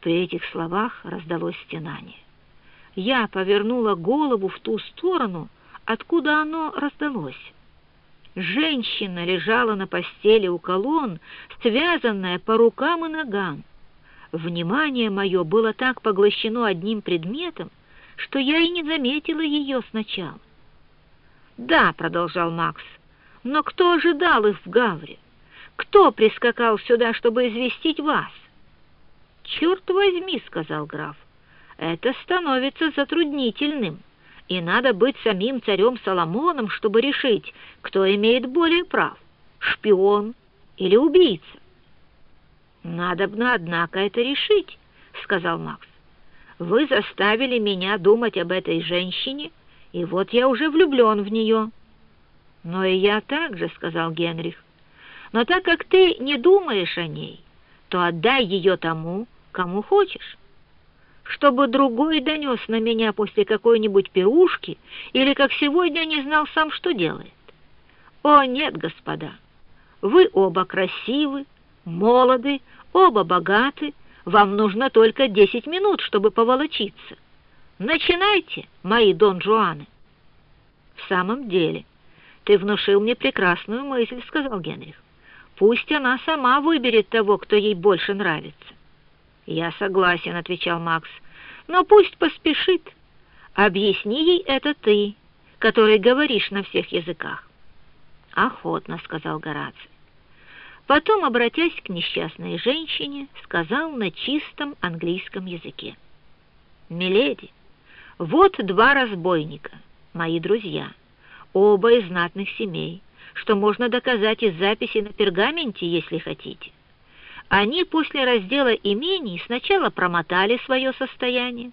При этих словах раздалось стенание. Я повернула голову в ту сторону, откуда оно раздалось. Женщина лежала на постели у колонн, связанная по рукам и ногам. Внимание мое было так поглощено одним предметом, что я и не заметила ее сначала. «Да», — продолжал Макс, — «но кто ожидал их в Гавре? Кто прискакал сюда, чтобы известить вас?» «Черт возьми», — сказал граф, — «это становится затруднительным» и надо быть самим царем Соломоном, чтобы решить, кто имеет более прав, шпион или убийца. «Надобно, однако, это решить», — сказал Макс. «Вы заставили меня думать об этой женщине, и вот я уже влюблен в нее». «Но и я также», — сказал Генрих. «Но так как ты не думаешь о ней, то отдай ее тому, кому хочешь» чтобы другой донес на меня после какой-нибудь пирушки или, как сегодня, не знал сам, что делает. О, нет, господа, вы оба красивы, молоды, оба богаты, вам нужно только десять минут, чтобы поволочиться. Начинайте, мои Дон Жуаны. В самом деле, ты внушил мне прекрасную мысль, сказал Генрих. Пусть она сама выберет того, кто ей больше нравится. «Я согласен», — отвечал Макс, — «но пусть поспешит. Объясни ей это ты, который говоришь на всех языках». «Охотно», — сказал Гораций. Потом, обратясь к несчастной женщине, сказал на чистом английском языке. «Миледи, вот два разбойника, мои друзья, оба из знатных семей, что можно доказать из записи на пергаменте, если хотите. Они после раздела имений сначала промотали свое состояние,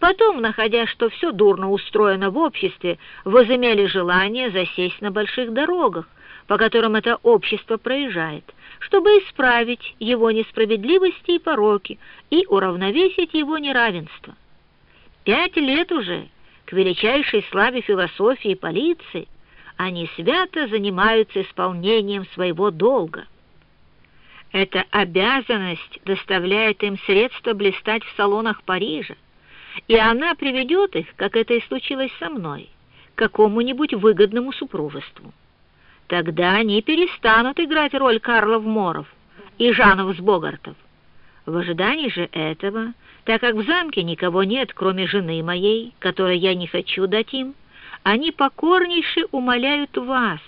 потом, находя, что все дурно устроено в обществе, возымели желание засесть на больших дорогах, по которым это общество проезжает, чтобы исправить его несправедливости и пороки и уравновесить его неравенство. Пять лет уже, к величайшей славе философии и полиции, они свято занимаются исполнением своего долга. Эта обязанность доставляет им средства блистать в салонах Парижа, и она приведет их, как это и случилось со мной, к какому-нибудь выгодному супружеству. Тогда они перестанут играть роль Карлов Моров и Жанов с Богартов. В ожидании же этого, так как в замке никого нет, кроме жены моей, которой я не хочу дать им, они покорнейше умоляют вас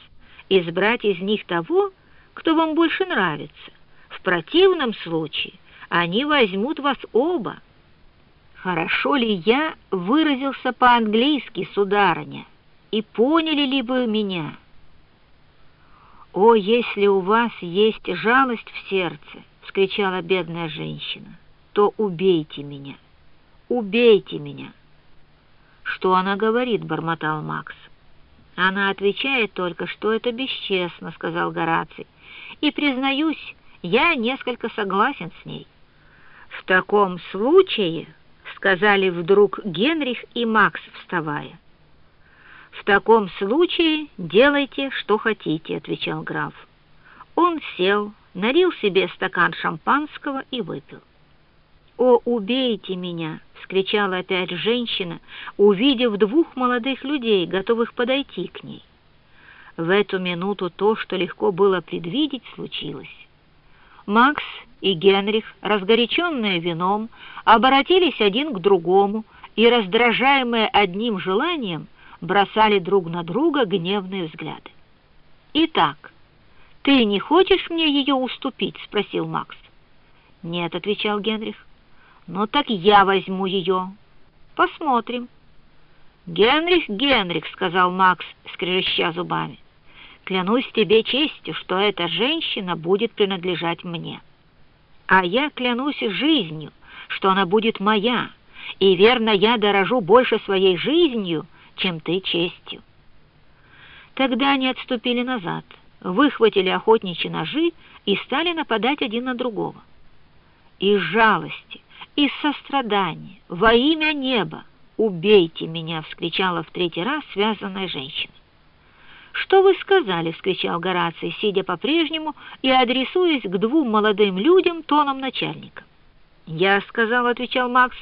избрать из них того, кто вам больше нравится, в противном случае они возьмут вас оба. Хорошо ли я выразился по-английски, сударыня, и поняли ли вы меня? «О, если у вас есть жалость в сердце!» — вскричала бедная женщина. «То убейте меня! Убейте меня!» «Что она говорит?» — бормотал Макс. «Она отвечает только, что это бесчестно», — сказал Гораций. «И, признаюсь, я несколько согласен с ней. В таком случае, сказали вдруг Генрих и Макс, вставая. В таком случае делайте, что хотите, отвечал граф. Он сел, налил себе стакан шампанского и выпил. «О, убейте меня!» — вскричала опять женщина, увидев двух молодых людей, готовых подойти к ней. В эту минуту то, что легко было предвидеть, случилось. Макс и Генрих, разгоряченные вином, обратились один к другому и, раздражаемые одним желанием, бросали друг на друга гневные взгляды. «Итак, ты не хочешь мне ее уступить?» — спросил Макс. «Нет», — отвечал Генрих. «Ну так я возьму ее. Посмотрим». «Генрих, Генрих», — сказал Макс, скрежеща зубами. Клянусь тебе честью, что эта женщина будет принадлежать мне. А я клянусь жизнью, что она будет моя, и верно я дорожу больше своей жизнью, чем ты честью. Тогда они отступили назад, выхватили охотничьи ножи и стали нападать один на другого. Из жалости, из сострадания, во имя неба, убейте меня, вскричала в третий раз связанная женщина. «Что вы сказали?» — вскричал Гораций, сидя по-прежнему и адресуясь к двум молодым людям тоном начальника. «Я сказал», — отвечал Макс,